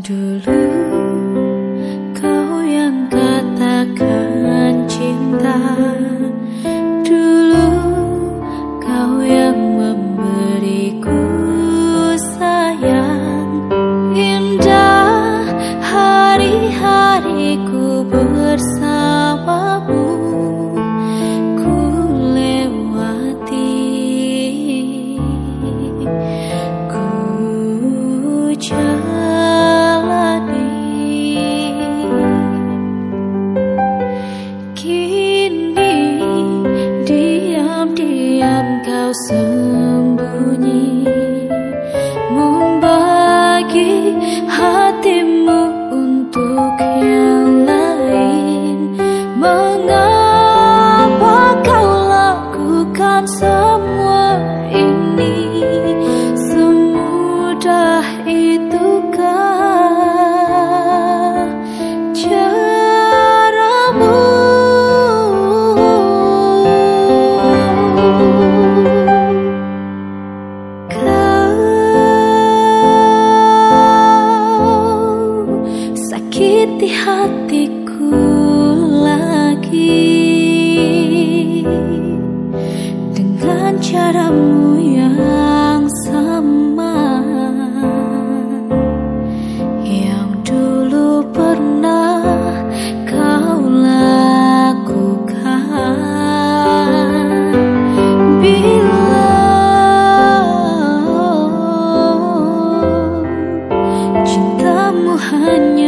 Dulu sembunyi. Membagi hatimu untuk yang lain. Mengapa kau lakukan semua ini? Semudah itukah menyakiti hatiku lagi. Dengan caramu yang sama yang dulu pernah kau lakukan. Bila cintamu hanya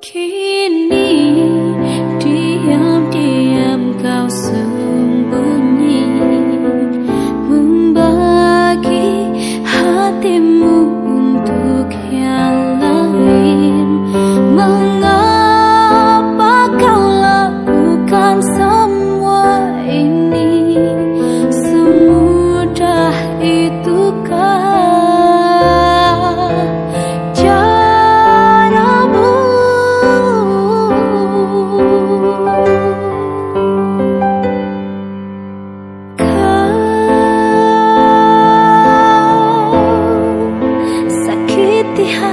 Keep